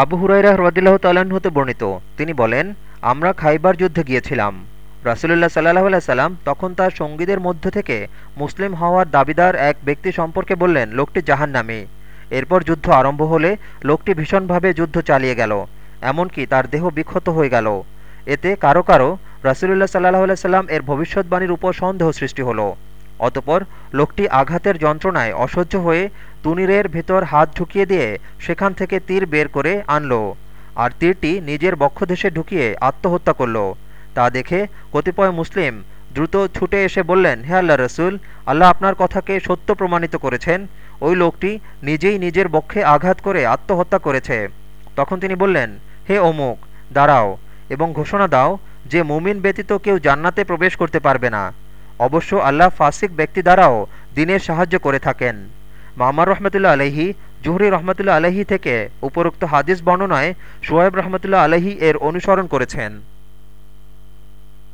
আবু হুরাইরা হ্রদিল্লাহ তাল্লাহ্ন হতে বর্ণিত। তিনি বলেন, আমরা খাইবার যুদ্ধে গিয়েছিলাম। রাসুলুল্লাহ সাল্লাহ আল্লাহ সাল্লাম তখন তার সঙ্গীদের মধ্য থেকে মুসলিম হওয়ার দাবিদার এক ব্যক্তি সম্পর্কে বললেন, লোকটি জাহান নামে এরপর যুদ্ধ আরম্ভ হলে লোকটি ভীষণভাবে যুদ্ধ চালিয়ে গেল, এমনকি তার দেহ বিক্ষত হয়ে গেল। এতে কারও কারও রাসুলুল্লাহ সাল্লাহ আল্লাহ সাল্লাম এর ভবিষ্যৎবাণীর উপর সন্দেহ সৃষ্টি হলো। অতপর লোকটি আঘাতের যন্ত্রণায় অসহ্য হয়ে তুনিরের ভেতর হাত ঢুকিয়ে দিয়ে সেখান থেকে তীর বের করে আনল। আর তীরটি নিজের বক্ষদেশে ঢুকিয়ে আত্মহত্যা করল। তা দেখে কতিপয় মুসলিম দ্রুত ছুটে এসে বললেন, হে আল্লাহ রসুল, আল্লাহ আপনার কথাকে সত্য প্রমাণিত করেছেন। ওই লোকটি নিজেই নিজের বক্ষে আঘাত করে আত্মহত্যা করেছে। তখন তিনি বললেন, হে অমুক, দাঁড়াও এবং ঘোষণা দাও যে মুমিন ব্যতীত কেউ জান্নাতে প্রবেশ করতে পারবে না। অবশ্য আল্লাহ ফাসিক ব্যক্তি দ্বারাও দিনের সাহায্য করে থাকেন। মামার রহমতুল্লা আলহি জুহরি রহমতুল্লাহ আলহি থেকে উপরোক্ত হাদিস বর্ণনায় সোয়েব রহমতুল্লাহ আলহি এর অনুসরণ করেছেন।